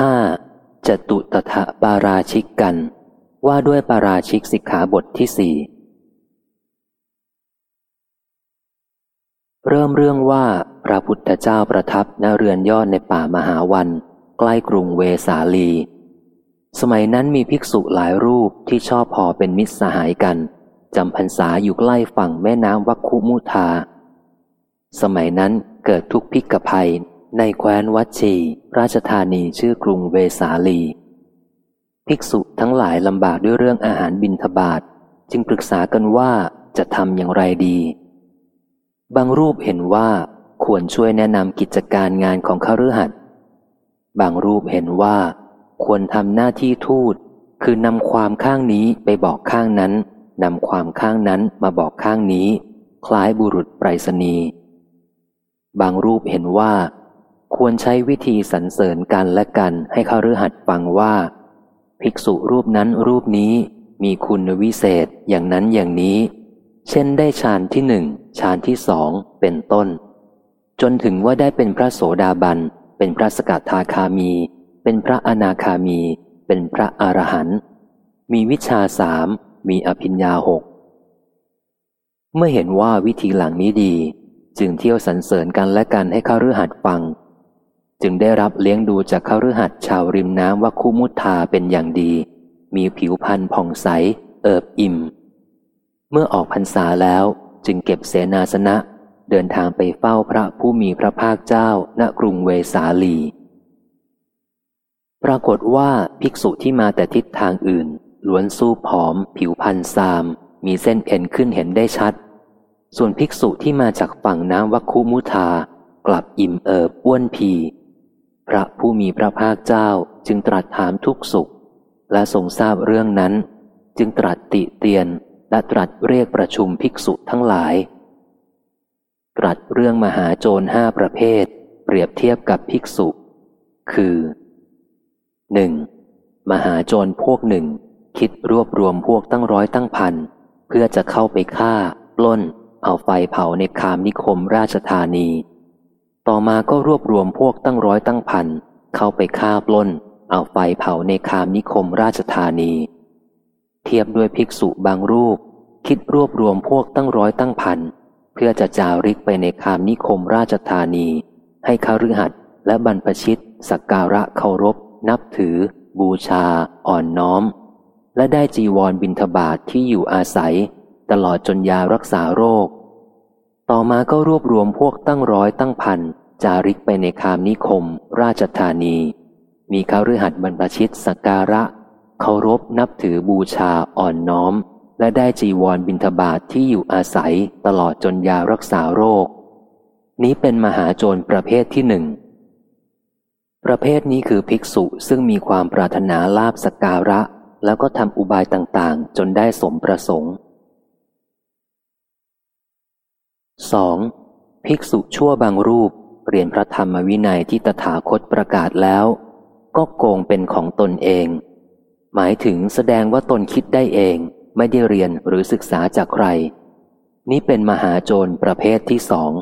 ห้าจตุตถะปาราชิกกัน ว่าด้วยปาราชิกสิกขาบทที่สี่เริ่มเรื่องว่าพระพุทธเจ้าประทับณเรือนยอดในป่ามหาวัน ใกล้กรุงเวสาลี สมัยนั้นมีภิกษุหลายรูปที่ชอบพอเป็นมิตรสหายกันจำพรรษาอยู่ใกล้ฝั่งแม่น้ำวัคคุมุทา สมัยนั้นเกิดทุกพิกภัย ในแคว้นวัชี ราชธานีชื่อกรุงเวสาลี ภิกษุทั้งหลายลำบากด้วยเรื่องอาหารบินทบาทจึงปรึกษากันว่าจะทำอย่างไรดี บางรูปเห็นว่าควรช่วยแนะนำกิจการงานของข้ารือหัดบางรูปเห็นว่า ควรทำหน้าที่ทูต คือนำความข้างนี้ไปบอกข้างนั้นนำความข้างนั้นมาบอกข้างนี้ คล้ายบุรุษไปรษณีย์บางรูปเห็นว่า ควรใช้วิธีสรรเสริญกันและกันให้เขาฤหัดฟังว่า ภิกษุรูปนั้นรูปนี้มีคุณวิเศษอย่างนั้นอย่างนี้ เช่นได้ฌานที่หนึ่งฌานที่สองเป็นต้น จนถึงว่าได้เป็นพระโสดาบัน เป็นพระสกทาคามี เป็นพระอนาคามี เป็นพระอรหันต์มีวิชาสามมีอภิญญาหกเมื่อเห็นว่าวิธีหลังนี้ดี จึงเที่ยวสรรเสริญกันและกันให้ข้ารือหัดฟัง จึงได้รับเลี้ยงดูจากข้ารือหัดชาวริมน้ำวัคคุมุทธาเป็นอย่างดี มีผิวพรรณผ่องใส เอิบอิ่ม เมื่อออกพรรษาแล้วจึงเก็บเสนาสนะ เดินทางไปเฝ้าพระผู้มีพระภาคเจ้าณกรุงเวสาลี ปรากฏว่าภิกษุที่มาแต่ทิศทางอื่น ล้วนสู้ผอม ผิวพันซาม มีเส้นเอ็นขึ้นเห็นได้ชัด ส่วนภิกษุที่มาจากฝั่งน้ำวัคคุมุทากลับอิ่มเอิบอ้วนพี พระผู้มีพระภาคเจ้าจึงตรัสถามทุกสุข และทรงทราบเรื่องนั้น จึงตรัสติเตียนและตรัสเรียกประชุมภิกษุทั้งหลาย ตรัสเรื่องมหาโจรห้าประเภท เปรียบเทียบกับภิกษุ คือหนึ่งมหาโจรพวกหนึ่ง คิดรวบรวมพวกตั้งร้อยตั้งพัน เพื่อจะเข้าไปฆ่า ปล้น เอาไฟเผาในคามนิคมราชธานี ต่อมาก็รวบรวมพวกตั้งร้อยตั้งพันเข้าไปฆ่าปล้น เอาไฟเผาในคามนิคมราชธานี เทียบด้วยภิกษุบางรูป คิดรวบรวมพวกตั้งร้อยตั้งพันเพื่อจะจาริกไปในคามนิคมราชธานี ให้คาฤหัสและบรรพชิต สักการะเคารพ นับถือ บูชา อ่อนน้อม และได้จีวรบินทบาทที่อยู่อาศัย ตลอดจนยารักษาโรค ต่อมาก็รวบรวมพวกตั้งร้อยตั้งพัน จาริกไปในคามนิคม ราชธานี มีคาฤหัสบรรพชิตสักการะ เคารพนับถือบูชาอ่อนน้อม และได้จีวรบินทบาทที่อยู่อาศัยตลอดจนยารักษาโรค นี้เป็นมหาโจรประเภทที่หนึ่ง ประเภทนี้คือภิกษุซึ่งมีความปรารถนาลาบสกการะ แล้วก็ทำอุบายต่างๆ จนได้สมประสงค์ 2. ภิกษุชั่วบางรูป เรียนพระธรรมวินัยที่ตถาคตประกาศแล้ว ก็โกงเป็นของตนเอง หมายถึงแสดงว่าตนคิดได้เอง ไม่ได้เรียนหรือศึกษาจากใคร นี่เป็นมหาโจรประเภทที่สอง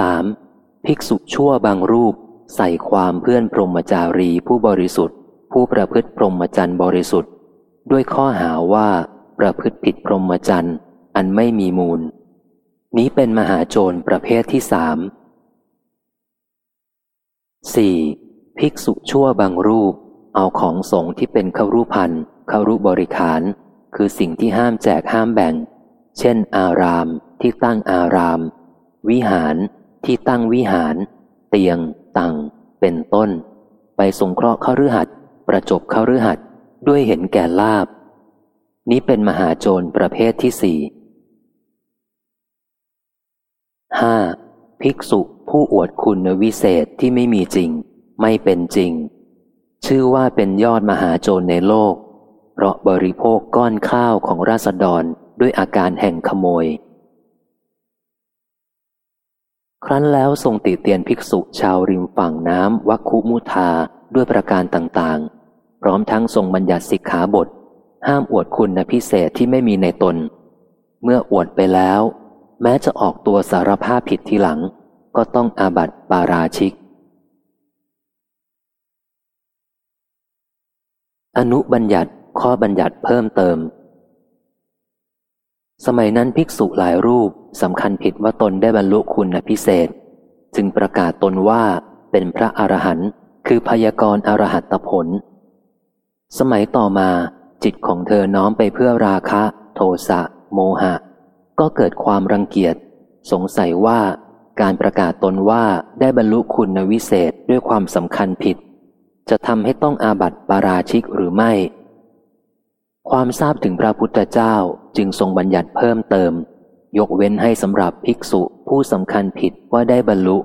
3. ภิกษุชั่วบางรูป ใส่ความเพื่อนพรหมจารีผู้บริสุทธิ์ ผู้ประพฤติพรหมจรรย์บริสุทธิ์ ด้วยข้อหาว่าประพฤติผิดพรหมจรรย์อันไม่มีมูล นี้เป็นมหาโจรประเภทที่สามสี่ภิกษุชั่วบางรูป เอาของสงฆ์ที่เป็นขารูพันขารูบริขาร คือสิ่งที่ห้ามแจกห้ามแบ่ง เช่น อารามที่ตั้งอาราม วิหารที่ตั้งวิหาร เตียง ตังเป็นต้น ไปสงเคราะห์เข้าฤหัสประจบเข้าฤหัสด้วยเห็นแก่ลาบ นี้เป็นมหาโจรประเภทที่สี่ ห้าภิกษุผู้อวดคุณวิเศษที่ไม่มีจริง ไม่เป็นจริง ชื่อว่าเป็นยอดมหาโจรในโลก เพราะบริโภคก้อนข้าวของราษฎรด้วยอาการแห่งขโมย ครั้นแล้วทรงติเตียนภิกษุชาวริมฝั่งน้ำวัคคุมุทาด้วยประการต่างๆ พร้อมทั้งทรงบัญญัติสิกขาบท ห้ามอวดคุณพิเศษที่ไม่มีในตน เมื่ออวดไปแล้ว แม้จะออกตัวสารภาพผิดทีหลัง ก็ต้องอาบัติปาราชิก อนุบัญญัติข้อบัญญัติเพิ่มเติม สมัยนั้นภิกษุหลายรูปสำคัญผิดว่าตนได้บรรลุคุณพิเศษ จึงประกาศตนว่าเป็นพระอรหันต์คือพยากรอรหัตผล สมัยต่อมาจิตของเธอน้อมไปเพื่อราคะ โทสะ โมหะ ก็เกิดความรังเกียจ สงสัยว่าการประกาศตนว่าได้บรรลุคุณวิเศษด้วยความสำคัญผิด จะทำให้ต้องอาบัติปาราชิกหรือไม่ ความทราบถึงพระพุทธเจ้าจึงทรงบัญญัติเพิ่มเติม ยกเว้นให้สำหรับภิกษุผู้สำคัญผิดว่าได้บรรลุ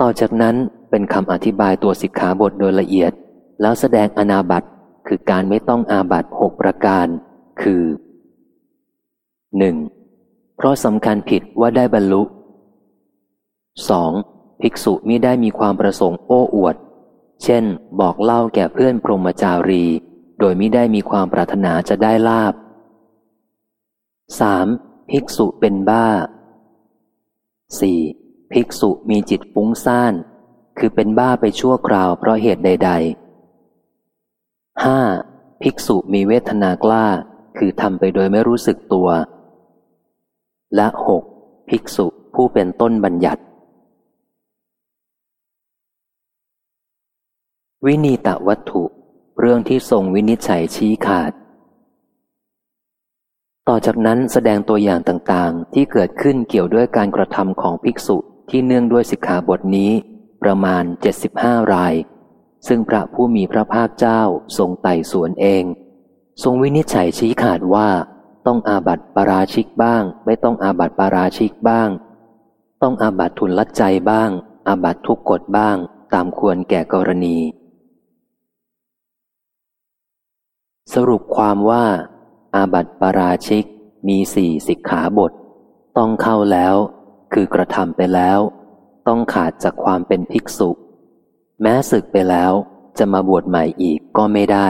ต่อจากนั้นเป็นคำอธิบายตัวสิกขาบทโดยละเอียด แล้วแสดงอนาบัตคือการไม่ต้องอาบัตหกประการ คือ หนึ่งเพราะสำคัญผิดว่าได้บรรลุ 2. ภิกษุมิได้มีความประสงค์โอ้อวด เช่น บอกเล่าแก่เพื่อนพรหมจารี โดยมิได้มีความปรารถนาจะได้ลาบ 3. ภิกษุเป็นบ้า 4. ภิกษุมีจิตฟุ้งซ่าน คือเป็นบ้าไปชั่วคราวเพราะเหตุใด ๆ 5. ภิกษุมีเวทนากล้า คือทำไปโดยไม่รู้สึกตัว และหกภิกษุผู้เป็นต้นบัญญัติ วินีตวัตถุ เรื่องที่ทรงวินิจฉัยชี้ขาด ต่อจากนั้นแสดงตัวอย่างต่างๆ ที่เกิดขึ้นเกี่ยวด้วยการกระทำของภิกษุที่เนื่องด้วยสิกขาบทนี้ประมาณ 75 ราย ซึ่งพระผู้มีพระภาคเจ้าทรงไต่สวนเอง ทรงวินิจฉัยชี้ขาดว่า ต้องอาบัติปาราชิกบ้าง ไม่ต้องอาบัติปาราชิกบ้าง ต้องอาบัติทุนลัดใจบ้าง อาบัติทุกกฎบ้าง ตามควรแก่กรณี สรุปความว่า อาบัติปาราชิกมีสี่สิกขาบท ต้องเข้าแล้ว คือกระทำไปแล้ว ต้องขาดจากความเป็นภิกษุ แม้ศึกไปแล้วจะมาบวชใหม่อีกก็ไม่ได้